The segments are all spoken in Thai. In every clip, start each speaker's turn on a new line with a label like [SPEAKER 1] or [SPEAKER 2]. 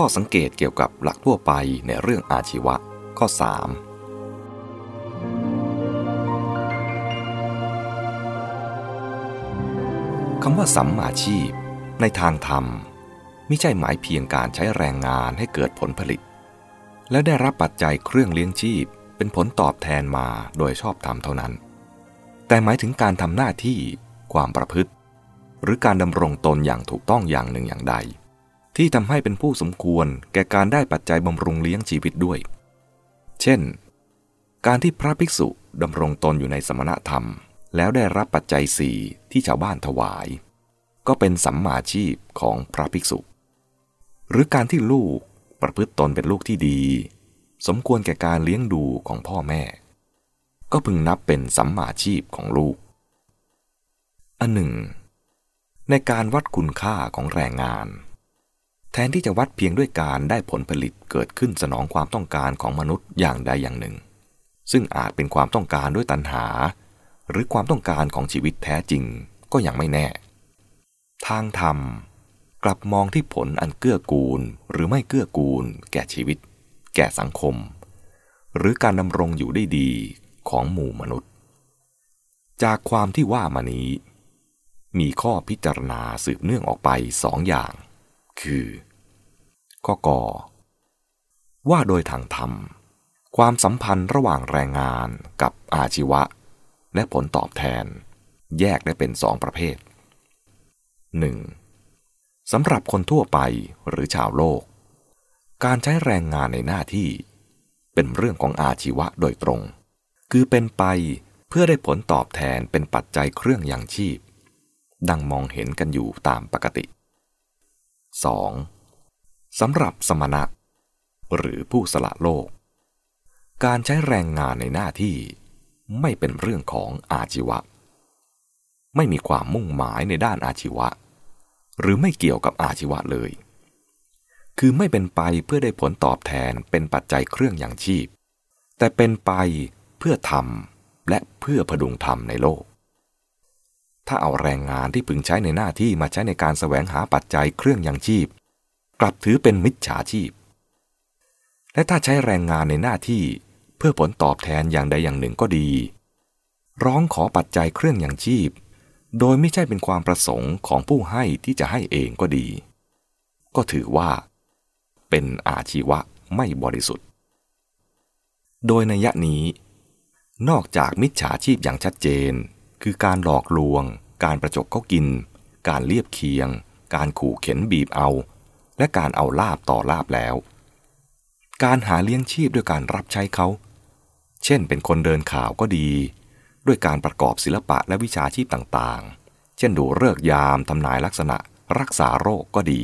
[SPEAKER 1] ข้อสังเกตเกี่ยวกับหลักทั่วไปในเรื่องอาชีวะ ข้อ 3 คำว่าสัมมาชีพ ในทางธรรมไม่ใช่หมายเพียงการใช้แรงงานให้เกิดผลผลิต และได้รับปัจจัยเครื่องเลี้ยงชีพ เป็นผลตอบแทนมาโดยชอบธรรมเท่านั้น แต่หมายถึงการทำหน้าที่ ความประพฤติ หรือการดำรงตนอย่างถูกต้องอย่างหนึ่งอย่างใด ที่ทำให้เป็นผู้สมควรแก่การได้ปัจจัยบำรุงเลี้ยงชีวิตด้วย เช่น การที่พระภิกษุดำรงตนอยู่ในสมณธรรม แล้วได้รับปัจจัยสี่ที่ชาวบ้านถวาย ก็เป็นสัมมาชีพของพระภิกษุ หรือการที่ลูกประพฤติตนเป็นลูกที่ดี สมควรแก่การเลี้ยงดูของพ่อแม่ ก็พึงนับเป็นสัมมาชีพของลูก อันหนึ่ง ในการวัดคุณค่าของแรงงาน แทนที่จะวัดเพียงด้วยการได้ผลผลิตเกิดขึ้นสนองความต้องการของมนุษย์อย่างใดอย่างหนึ่ง ซึ่งอาจเป็นความต้องการด้วยตัณหา หรือความต้องการของชีวิตแท้จริงก็ยังไม่แน่ ทางธรรมกลับมองที่ผลอันเกื้อกูลหรือไม่เกื้อกูล แก่ชีวิต แก่สังคม หรือการดำรงอยู่ได้ดีของหมู่มนุษย์ จากความที่ว่ามานี้ มีข้อพิจารณาสืบเนื่องออกไปสองอย่าง คือ ข้อกอว่าโดยทางธรรม ความสัมพันธ์ระหว่างแรงงานกับอาชีวะ และผลตอบแทน แยกได้เป็นสองประเภท 1. สำหรับคนทั่วไปหรือชาวโลก การใช้แรงงานในหน้าที่ เป็นเรื่องของอาชีวะโดยตรง คือเป็นไปเพื่อได้ผลตอบแทนเป็นปัจจัยเครื่องยังชีพ ดังมองเห็นกันอยู่ตามปกติ 2. สำหรับสมณะ หรือผู้สละโลก การใช้แรงงานในหน้าที่ไม่เป็นเรื่องของอาชีวะ ไม่มีความมุ่งหมายในด้านอาชีวะ หรือไม่เกี่ยวกับอาชีวะเลย คือไม่เป็นไปเพื่อได้ผลตอบแทนเป็นปัจจัยเครื่องอย่างชีพ แต่เป็นไปเพื่อทำและเพื่อพดุงธรรมในโลก ถ้าเอาแรงงานที่พึงใช้ในหน้าที่มาใช้ในการแสวงหาปัจจัยเครื่องยังชีพ กลับถือเป็นมิจฉาชีพ และถ้าใช้แรงงานในหน้าที่เพื่อผลตอบแทนอย่างใดอย่างหนึ่งก็ดี ร้องขอปัจจัยเครื่องยังชีพ โดยไม่ใช่เป็นความประสงค์ของผู้ให้ที่จะให้เองก็ดี ก็ถือว่า เป็นอาชีวะไม่บริสุทธิ์ โดยในยะนี้ นอกจากมิจฉาชีพอย่างชัดเจน คือการหลอกลวง การประจบเขากิน การเลียบเคียง การขู่เข็นบีบเอา และการเอาลาบต่อลาบแล้ว การหาเลี้ยงชีพด้วยการรับใช้เขา เช่นเป็นคนเดินข่าวก็ดี ด้วยการประกอบศิลปะและวิชาชีพต่างๆ เช่นดูเลิกยามทำนายลักษณะรักษาโรคก็ดี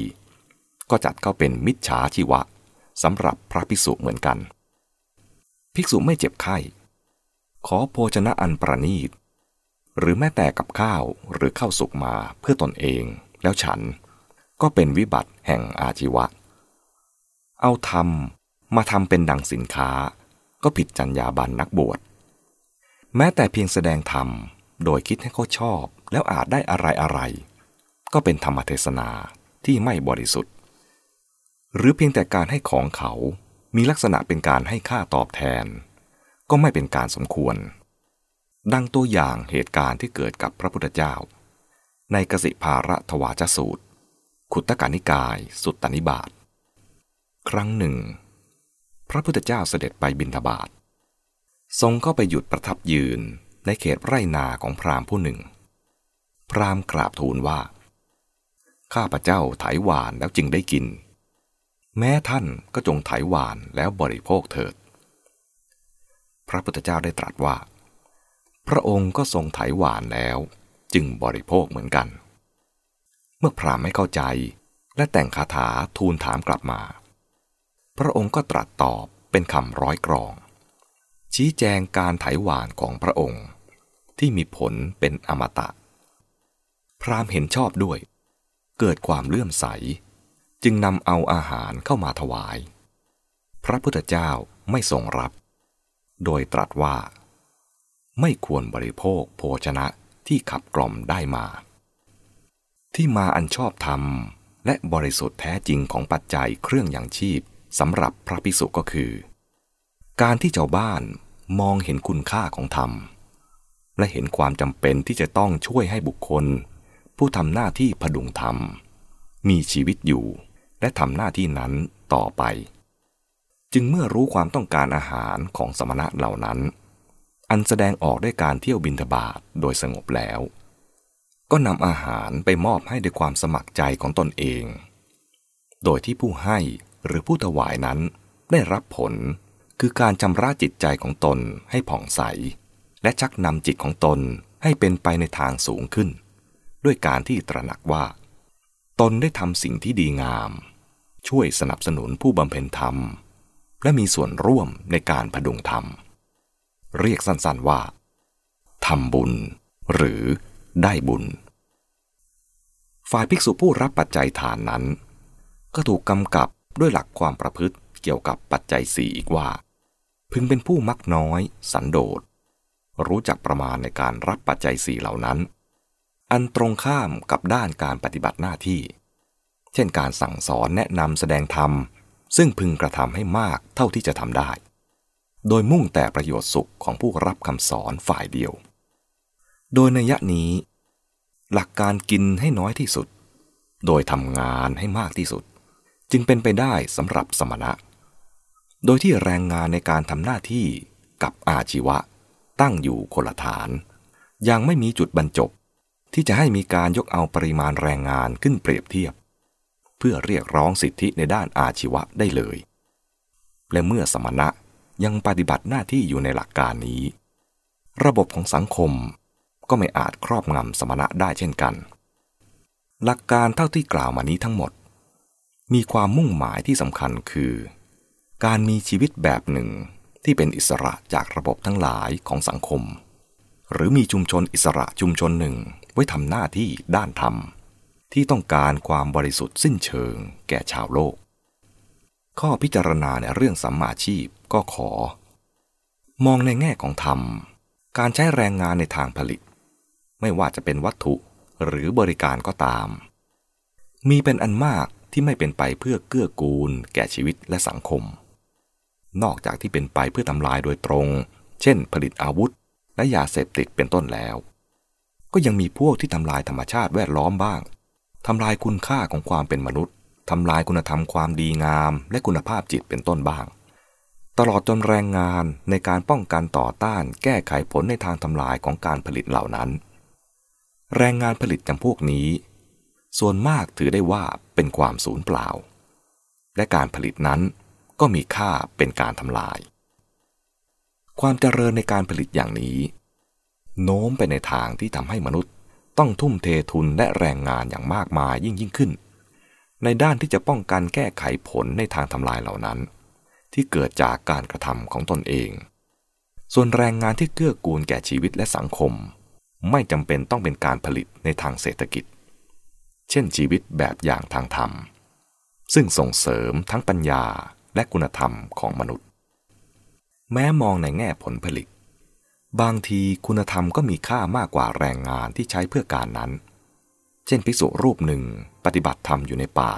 [SPEAKER 1] ก็จัดเข้าเป็นมิจฉาชีวะสำหรับพระภิกษุเหมือนกัน ภิกษุไม่เจ็บไข้ ขอโภชนะอันประณีต หรือแม้แต่กับข้าวหรือข้าวสุกมาเพื่อตนเองแล้วฉันก็เป็นวิบัติแห่งอาชีวะ เอาทำมาทำเป็นดังสินค้า ก็ผิดจรรยาบรรณนักบวช แม้แต่เพียงแสดงธรรมโดยคิดให้เขาชอบแล้วอาจได้อะไรอะไร ก็เป็นธรรมเทศนาที่ไม่บริสุทธิ์ หรือเพียงแต่การให้ของเขามีลักษณะเป็นการให้ค่าตอบแทน ก็ไม่เป็นการสมควร ดังตัวอย่างเหตุการณ์ที่เกิดกับพระพุทธเจ้า ในกสิภาระทวาจสูตร ขุตกานิกาย สุตตนิบาตครั้งหนึ่ง พระพุทธเจ้าเสด็จไปบิณฑบาตทรงเข้าไปหยุดประทับยืนในเขตไร่นาของพราหมณ์ผู้หนึ่ง พราหมณ์กราบทูลว่า ข้าพระเจ้าไถหวานแล้วจึงได้กิน แม้ท่านก็จงไถหวานแล้วบริโภคเถิด พระพุทธเจ้าได้ตรัสว่า พระองค์ก็ทรงไถหวานแล้ว จึงบริโภคเหมือนกัน เมื่อพรามไม่เข้าใจและแต่งคาถาทูลถามกลับมา พระองค์ก็ตรัสตอบเป็นคำร้อยกรอง ชี้แจงการไถหวานของพระองค์ที่มีผลเป็นอมตะ พรามเห็นชอบด้วย เกิดความเลื่อมใส จึงนำเอาอาหารเข้ามาถวาย พระพุทธเจ้าไม่ทรงรับ โดยตรัสว่า ไม่ควรบริโภคโภชนะที่ขับกล่อมได้มา ที่มาอันชอบธรรม และบริสุทธิ์แท้จริงของปัจจัยเครื่องอย่างชีพสำหรับพระภิกษุก็คือ การที่เจ้าบ้านมองเห็นคุณค่าของธรรม และเห็นความจำเป็นที่จะต้องช่วยให้บุคคล ผู้ทำหน้าที่พดุงธรรม มีชีวิตอยู่ และทำหน้าที่นั้นต่อไป จึงเมื่อรู้ความต้องการอาหารของสมณะเหล่านั้น อันแสดงออกด้วยการเที่ยวบินทบาทโดยสงบแล้ว ก็นำอาหารไปมอบให้ด้วยความสมัครใจของตนเอง โดยที่ผู้ให้หรือผู้ถวายนั้นได้รับผลคือการชำระจิตใจของตนให้ผ่องใส และชักนำจิตของตนให้เป็นไปในทางสูงขึ้น ด้วยการที่ตระหนักว่า ตนได้ทำสิ่งที่ดีงาม ช่วยสนับสนุนผู้บำเพ็ญธรรม และมีส่วนร่วมในการพดุงธรรม เรียกสั้นๆว่าทำบุญ หรือได้บุญ ฝ่ายภิกษุผู้รับปัจจัยทานนั้น ก็ถูกกำกับด้วยหลักความประพฤติเกี่ยวกับปัจจัยสี่อีกว่า พึงเป็นผู้มักน้อย สันโดษ รู้จักประมาณในการรับปัจจัยสี่เหล่านั้น อันตรงข้ามกับด้านการปฏิบัติหน้าที่ เช่นการสั่งสอนแนะนำแสดงธรรม ซึ่งพึงกระทำให้มากเท่าที่จะทำได้ โดยมุ่งแต่ประโยชน์สุขของผู้รับคำสอนฝ่ายเดียว โดยในยะนี้ หลักการกินให้น้อยที่สุด โดยทำงานให้มากที่สุด จึงเป็นไปได้สำหรับสมณะ โดยที่แรงงานในการทำหน้าที่กับอาชีวะตั้งอยู่คนละฐาน ยังไม่มีจุดบรรจบ ที่จะให้มีการยกเอาปริมาณแรงงานขึ้นเปรียบเทียบ เพื่อเรียกร้องสิทธิในด้านอาชีวะได้เลย และเมื่อสมณะ ยังปฏิบัติหน้าที่อยู่ในหลักการนี้ ระบบของสังคมก็ไม่อาจครอบงำสมณะได้เช่นกัน หลักการเท่าที่กล่าวมานี้ทั้งหมด มีความมุ่งหมายที่สำคัญคือ การมีชีวิตแบบหนึ่งที่เป็นอิสระจากระบบทั้งหลายของสังคม หรือมีชุมชนอิสระชุมชนหนึ่งไว้ทำหน้าที่ด้านธรรม ที่ต้องการความบริสุทธิ์สิ้นเชิงแก่ชาวโลก ข้อพิจารณาในเรื่องสัมมาชีพ ก็ขอ มองในแง่ของธรรม การใช้แรงงานในทางผลิต ไม่ว่าจะเป็นวัตถุหรือบริการก็ตาม มีเป็นอันมากที่ไม่เป็นไปเพื่อเกื้อกูล แก่ชีวิตและสังคม นอกจากที่เป็นไปเพื่อทำลายโดยตรง เช่น ผลิตอาวุธ และยาเสพติดเป็นต้นแล้ว ก็ยังมีพวกที่ทำลายธรรมชาติแวดล้อมบ้างทำลายคุณค่าของความเป็นมนุษย์ทำลายคุณธรรมความดีงาม และคุณภาพจิตเป็นต้นบ้าง ตลอดจนแรงงานในการป้องกันต่อต้านแก้ไขผลในทางทำลายของการผลิตเหล่านั้น แรงงานผลิตจำพวกนี้ ส่วนมากถือได้ว่าเป็นความสูญเปล่า และการผลิตนั้นก็มีค่าเป็นการทำลาย ความเจริญในการผลิตอย่างนี้ โน้มไปในทางที่ทำให้มนุษย์ต้องทุ่มเททุนและแรงงานอย่างมากมายยิ่งยิ่งขึ้น ในด้านที่จะป้องกันแก้ไขผลในทางทำลายเหล่านั้น ที่เกิดจากการกระทำของตนเอง ส่วนแรงงานที่เกื้อกูลแก่ชีวิตและสังคม ไม่จำเป็นต้องเป็นการผลิตในทางเศรษฐกิจ เช่นชีวิตแบบอย่างทางธรรม ซึ่งส่งเสริมทั้งปัญญาและคุณธรรมของมนุษย์ แม้มองในแง่ผลผลิต บางทีคุณธรรมก็มีค่ามากกว่าแรงงานที่ใช้เพื่อการนั้น เช่นภิกษุรูปหนึ่งปฏิบัติธรรมอยู่ในป่า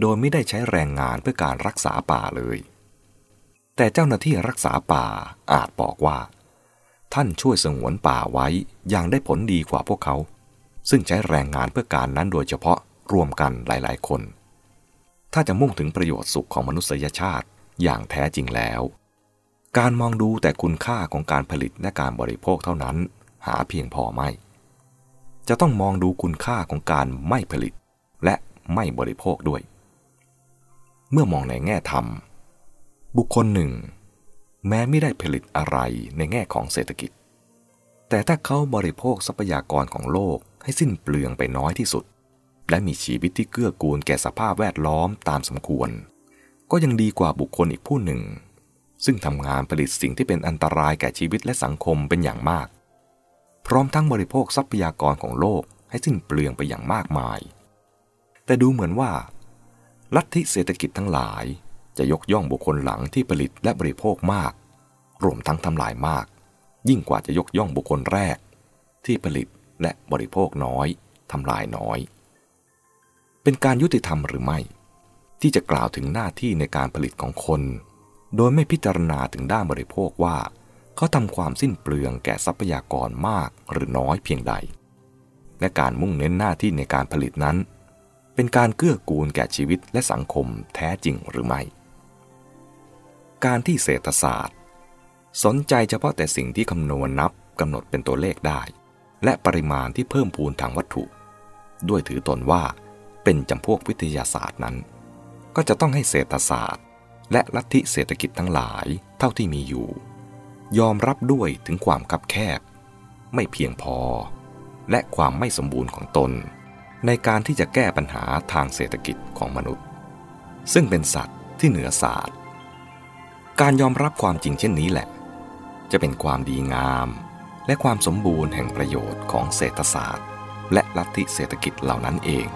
[SPEAKER 1] โดยไม่ได้ใช้แรงงานเพื่อการรักษาป่าเลย แต่เจ้าหน้าที่รักษาป่าอาจบอกว่า ท่านช่วยสงวนป่าไว้อย่างได้ผลดีกว่าพวกเขา ซึ่งใช้แรงงานเพื่อการนั้นโดยเฉพาะรวมกันหลาย ๆ คน ถ้าจะมุ่งถึงประโยชน์สุขของมนุษยชาติอย่างแท้จริงแล้ว การมองดูแต่คุณค่าของการผลิตและการบริโภคเท่านั้น หาเพียงพอไม่ จะต้องมองดูคุณค่าของการไม่ผลิตและไม่บริโภคด้วย เมื่อมองในแง่ธรรม บุคคลหนึ่ง แม้ไม่ได้ผลิตอะไรในแง่ของเศรษฐกิจ แต่ถ้าเขาบริโภคทรัพยากรของโลกให้สิ้นเปลืองไปน้อยที่สุด และมีชีวิตที่เกื้อกูลแก่สภาพแวดล้อมตามสมควร ก็ยังดีกว่าบุคคลอีกผู้หนึ่ง ซึ่งทำงานผลิตสิ่งที่เป็นอันตรายแก่ชีวิตและสังคมเป็นอย่างมาก พร้อมทั้งบริโภคทรัพยากรของโลกให้สิ้นเปลืองไปอย่างมากมาย แต่ดูเหมือนว่า ลัทธิเศรษฐกิจทั้งหลายจะยกย่องบุคคลหลังที่ผลิตและบริโภคมาก รวมทั้งทำลายมาก ยิ่งกว่าจะยกย่องบุคคลแรก ที่ผลิตและบริโภคน้อยทำลายน้อย เป็นการยุติธรรมหรือไม่ ที่จะกล่าวถึงหน้าที่ในการผลิตของคน โดยไม่พิจารณาถึงด้านบริโภคว่า เขาทำความสิ้นเปลืองแก่ทรัพยากรมากหรือน้อยเพียงใด และการมุ่งเน้นหน้าที่ในการผลิตนั้น เป็นการเกื้อกูลแก่ชีวิตและสังคมแท้จริงหรือไม่ การที่เศรษฐศาสตร์ สนใจเฉพาะแต่สิ่งที่คำนวณนับกำหนดเป็นตัวเลขได้ และปริมาณที่เพิ่มพูนทางวัตถุ ด้วยถือตนว่าเป็นจำพวกวิทยาศาสตร์นั้น ก็จะต้องให้เศรษฐศาสตร์ และลัทธิเศรษฐกิจทั้งหลายเท่าที่มีอยู่ ยอมรับด้วยถึงความคับแคบ ไม่เพียงพอ และความไม่สมบูรณ์ของตน ในการที่จะแก้ปัญหาทางเศรษฐกิจของมนุษย์ ซึ่งเป็นสัตว์ที่เหนือศาสตร์ การยอมรับความจริงเช่นนี้แหละ จะเป็นความดีงาม และความสมบูรณ์แห่งประโยชน์ของเศรษฐศาสตร์ และลัทธิเศรษฐกิจเหล่านั้นเอง